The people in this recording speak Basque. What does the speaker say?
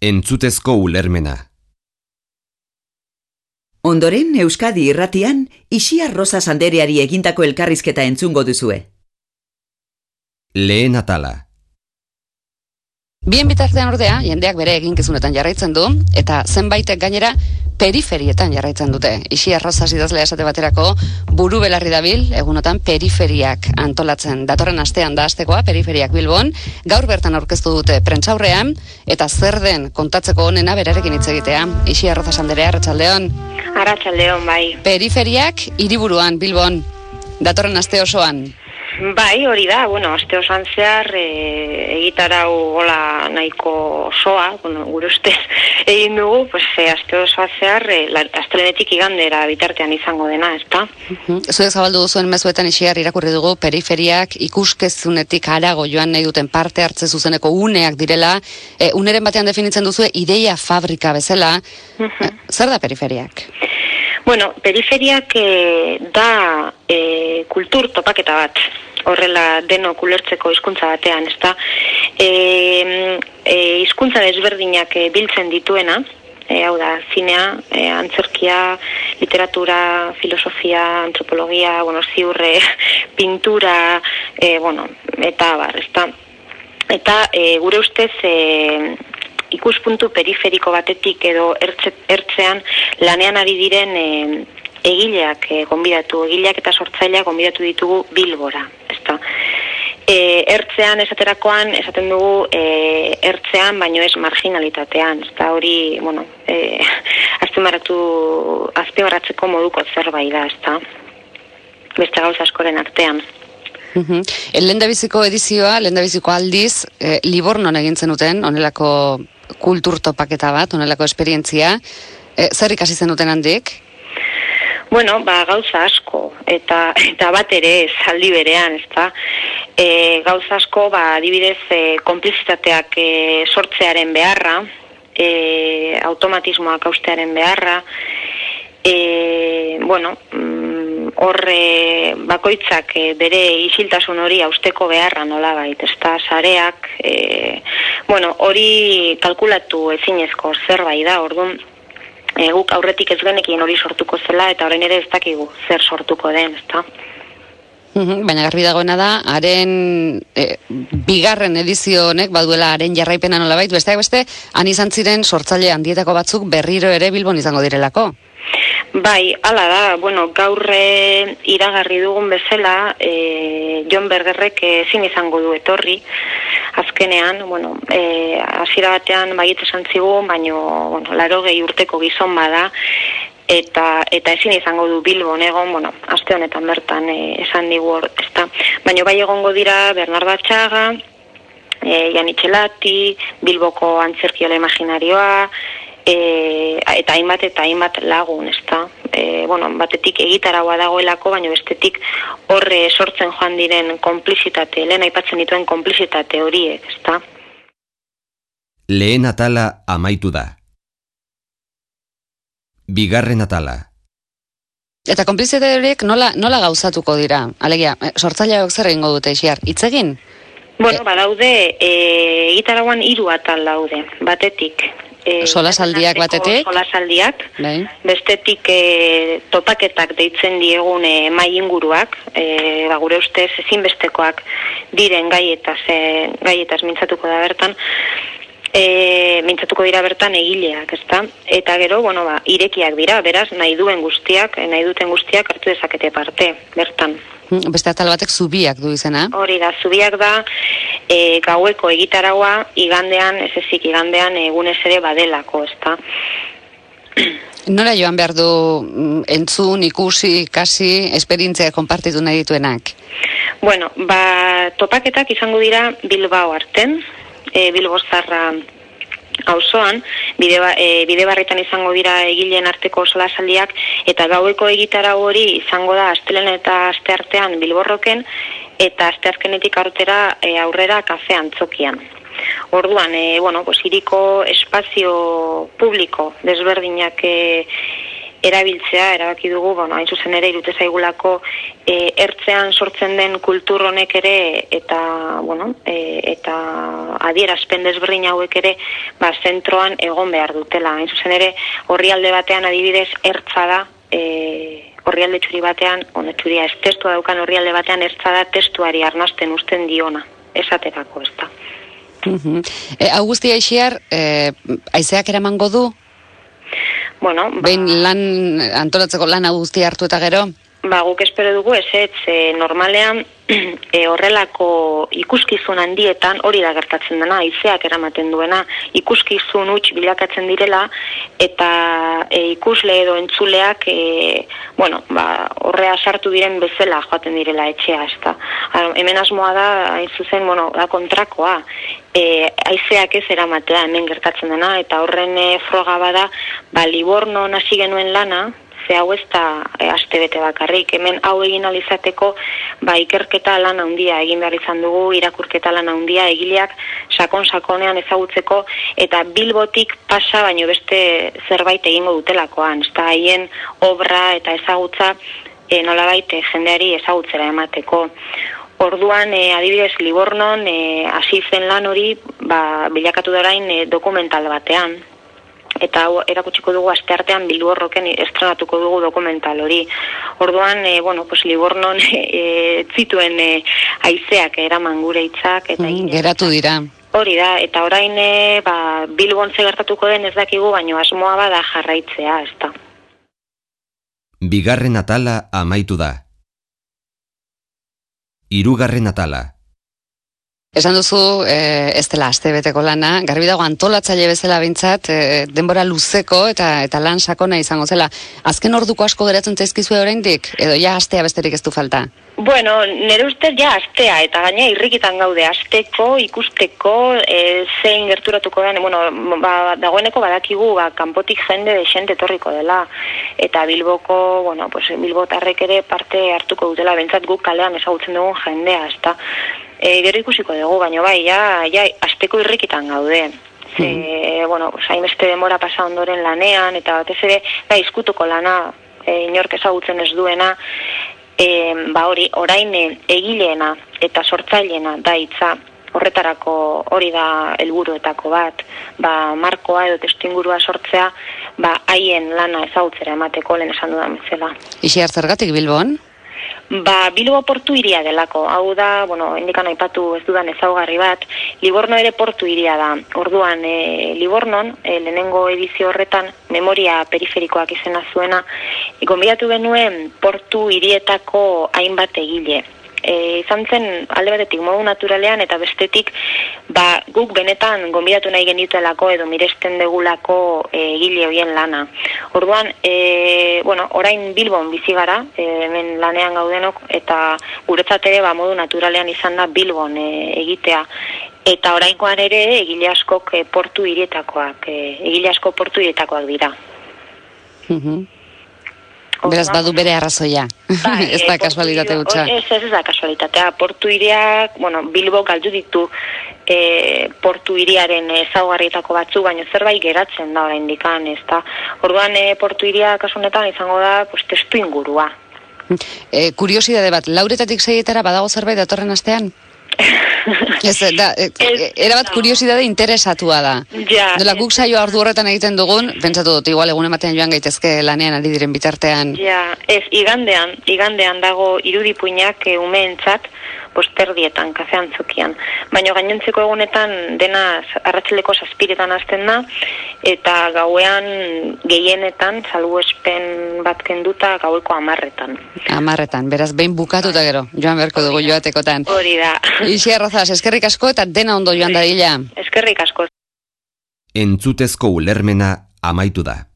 Entzutezko ulermena. Ondoren, Euskadi irratian, Isia Rosa Sandereari egindako elkarrizketa entzungo duzue. Lehen atala. Bien bitartean ordea, jendeak bere eginkizunetan jarraitzen du, eta zenbaitek gainera periferietan jarraitzen dute. Isi arroza zidazlea esate baterako buru belarri dabil, egunotan periferiak antolatzen. Datorren astean da astekoa, periferiak bilbon, gaur bertan aurkeztu dute prentsaurrean, eta zer den kontatzeko honena berarekin hitz egitea. Isi arroza sanderea, arratsaldeon. Arratsaldeon bai. Periferiak hiriburuan bilbon, datorren aste osoan. Bai, hori da, bueno, aste osan zehar e, egitarau gola nahiko soa, bueno, gure ustez egin dugu, pues, e, aste osoa zehar, e, astelenetik igandera bitartean izango dena, ez da? Zuek zabaldu duzuen mezuetan isiar irakurri dugu periferiak ikuskezunetik arago joan nahi duten parte hartze zuzeneko uneak direla, e, uneren batean definitzen duzu ideia fabrika bezala, e, zer da periferiak? Bueno, periferiak e, da e, kultur topaketa bat, horrela deno kulertzeko hizkuntza batean, ezta? Eh, eh hizkuntza desberdinak e, biltzen dituena, e, hau da, zinea, e, antzerkia, literatura, filosofia, antropologia, bueno, ziurre, pintura, e, bueno, eta bar, ezta? Eta e, gure ustez e, ikuspuntu periferiko batetik edo ertze, ertzean lanean ari diren e, egileak e, gonbidatu, egileak eta sortzaileak gonbidatu ditugu bilbora, ezta. E, ertzean esaterakoan, esaten dugu e, ertzean, baino ez marginalitatean, ezta hori, bueno, e, azpimarratu, azpimarratzeko moduko zerbait da, ezta. Beste gauza askoren artean. Uh -huh. Lendabiziko edizioa, lendabiziko aldiz, e, Libornon egin zenuten, onelako kulturtopaketa bat, onelako esperientzia, e, zer ikasi zenuten handik? Bueno, ba, gauza asko, eta, eta bat ere zaldi berean, ezta? E, gauza asko, ba, adibidez, e, konplizitateak e, sortzearen beharra, e, automatismoak austearen beharra, e, bueno, mm, horre bakoitzak e, bere isiltasun hori austeko beharra nola bait, ezta sareak, e, bueno, hori kalkulatu ezinezko zerbait da, orduan, e, guk aurretik ez genekin hori sortuko zela eta orain ere ez dakigu zer sortuko den, ezta? Baina garbi dagoena da, haren e, bigarren edizio honek, baduela haren jarraipena nola bait, besteak beste, han izan ziren sortzaile handietako batzuk berriro ere bilbon izango direlako. Bai, hala da, bueno, gaurre iragarri dugun bezala, e, John Bergerrek ezin izango du etorri, azkenean, bueno, e, azira batean bagitza santzigu, baino, bueno, laro gehi urteko gizon bada, eta eta ezin izango du Bilbon egon, bueno, aste honetan bertan e, esan digu hor, ezta. Baino bai egongo dira Bernardo Atxaga, e, Janitxelati, Bilboko antzerkiola imaginarioa, e, eta hainbat eta hainbat lagun, ezta. E, bueno, batetik egitaragoa dagoelako, baina bestetik horre sortzen joan diren konplizitate, lehen aipatzen dituen konplizitate horiek, ezta. Lehen atala amaitu da. Bigarren atala. Eta konplizitate horiek nola, nola gauzatuko dira? Alegia, eh, sortzaileak zer egingo dute, Isiar? Itzegin? Bueno, badaude, e, egitaragoan hiru atal daude, batetik e, solasaldiak batetik? solasaldiak. Bai. bestetik e, topaketak deitzen diegun e, mai inguruak e, ba, gure ustez ezinbestekoak diren gaietaz e, gaietaz mintzatuko da bertan e, mintzatuko dira bertan egileak, ezta? Eta gero, bueno, ba, irekiak dira, beraz, nahi duen guztiak, nahi duten guztiak hartu dezakete parte, bertan. Hmm, beste atal batek zubiak du izena? Hori da, zubiak da, e, gaueko egitaragua, igandean, ez ezik, igandean egunez ere badelako, ezta? Nora joan behar du mm, entzun, ikusi, kasi, esperientzia konpartitu nahi dituenak? Bueno, ba, topaketak izango dira Bilbao arten, e, Bilbo zarra auzoan bide, ba, e, bide izango dira egileen arteko solasaldiak eta gaueko egitara hori izango da astelen eta asteartean bilborroken eta asteazkenetik artera e, aurrera kafe antzokian. Orduan, e, bueno, pues, iriko espazio publiko desberdinak e, erabiltzea, erabaki dugu, bueno, hain zuzen ere irute zaigulako e, ertzean sortzen den kultur honek ere eta, bueno, e, eta adierazpen desberdin hauek ere ba, zentroan egon behar dutela. Hain zuzen ere, horri alde batean adibidez ertza da, e, horri alde txuri batean, ono txuria ez testua daukan horri alde batean ertza da testuari arnazten usten diona, esaterako ez da. Mhm. E, Augustia Ixiar, e, aizeak eramango du? Bueno, ba, Behin lan, antolatzeko lan Augustia hartu eta gero? ba, guk espero dugu ez, ez, e, normalean e, horrelako ikuskizun handietan hori da gertatzen dena, haizeak eramaten duena, ikuskizun huts bilakatzen direla, eta e, ikusle edo entzuleak, e, bueno, ba, horrea sartu diren bezala joaten direla etxea, ez da. Hemen asmoa da, hain zuzen, bueno, da kontrakoa, e, haizeak ez eramatea hemen gertatzen dena, eta horren e, froga bada, ba, liborno hasi genuen lana, ze hau ez da e, astebete bakarrik. Hemen hau egin alizateko ba, ikerketa lan handia egin behar izan dugu, irakurketa lan handia egileak sakon-sakonean ezagutzeko eta bilbotik pasa baino beste zerbait egingo dutelakoan. Ez haien obra eta ezagutza e, nolabait e, jendeari ezagutzera emateko. Orduan, e, adibidez, Libornon, e, hasi zen lan hori, ba, bilakatu da orain e, dokumental batean eta hau erakutsiko dugu asteartean Bilborroken estrenatuko dugu dokumental hori. Orduan, e, bueno, pues Libornon e, zituen e, haizeak eraman gure hitzak eta Mm, geratu dira. Hori da, eta orain e, ba, Bilbon ze gertatuko den ez dakigu, baino asmoa bada jarraitzea, ez da. Bigarren atala amaitu da. Hirugarren atala. Esan duzu, e, ez dela aste beteko lana, garbi dago antolatzaile bezala bintzat, e, denbora luzeko eta eta lan sakona izango zela. Azken orduko asko geratzen zaizkizue oraindik edo ja astea besterik ez du falta? Bueno, nire ustez ja astea, eta gaina irrikitan gaude asteko, ikusteko, e, zein gerturatuko den, bueno, ba, dagoeneko badakigu, ba, kanpotik jende desente etorriko dela, eta Bilboko, bueno, pues, Bilbotarrek ere parte hartuko dutela, bentsat guk kalean ezagutzen dugun jendea, ezta. E, gero ikusiko dugu, baina bai, ja, ja, asteko irrikitan gaude. Ze, bueno, pues, hainbeste demora pasa ondoren lanean, eta batez ere, bai, izkutuko lana, e, inork ezagutzen ez duena, e, ba hori, orain egileena eta sortzaileena da hitza horretarako hori da helburuetako bat, ba markoa edo testuingurua sortzea, ba haien lana ezagutzera emateko lehen esan dudan bezala. Ixi zergatik Bilbon? Ba, Bilbo portu iria delako. Hau da, bueno, indikan aipatu ez dudan ezaugarri bat, Liborno ere portu iria da. Orduan, e, Libornon, e, lehenengo edizio horretan, memoria periferikoak izena zuena, gonbidatu genuen portu irietako hainbat egile. E, izan zen alde batetik modu naturalean eta bestetik ba, guk benetan gonbidatu nahi genituelako edo miresten degulako e, egile horien lana. Orduan, e, bueno, orain Bilbon bizi gara, e, hemen lanean gaudenok, eta guretzat ere ba, modu naturalean izan da Bilbon e, egitea. Eta orainkoan ere egile askok e, portu hirietakoak, e, egile asko portu hirietakoak dira. Mhm. Beraz badu bere arrazoia. Bai, ez eh, da portu kasualitate. Ez, ez, ez da kasualitatea. Portu iriak, bueno, Bilbo galdu ditu e, portu iriaren ezaugarrietako batzu, baina zerbait geratzen da oraindik ez da. Orduan e, portu iria kasunetan izango da pues, testu ingurua. E, kuriosidade bat, lauretatik seietara badago zerbait datorren astean? Ez, da, e, Ez, erabat da. kuriosidade interesatua da. Ja, Nola ez. guk saio ardu horretan egiten dugun, pentsatu dut, igual egun ematean joan gaitezke lanean ari diren bitartean. Ja, ez, igandean, igandean dago irudipuinak e, umeentzat, posterdietan, kafean zukian. Baina gainontzeko egunetan dena arratsaleko zazpiretan hasten da, eta gauean gehienetan, salbuespen bat kenduta, gaueko amarretan. Amarretan, beraz, behin bukatuta gero, joan beharko dugu joatekotan. Hori da. Ixi arrozaz, eskerrik asko eta dena ondo joan dadila. Eskerrik asko. Entzutezko ulermena amaitu da.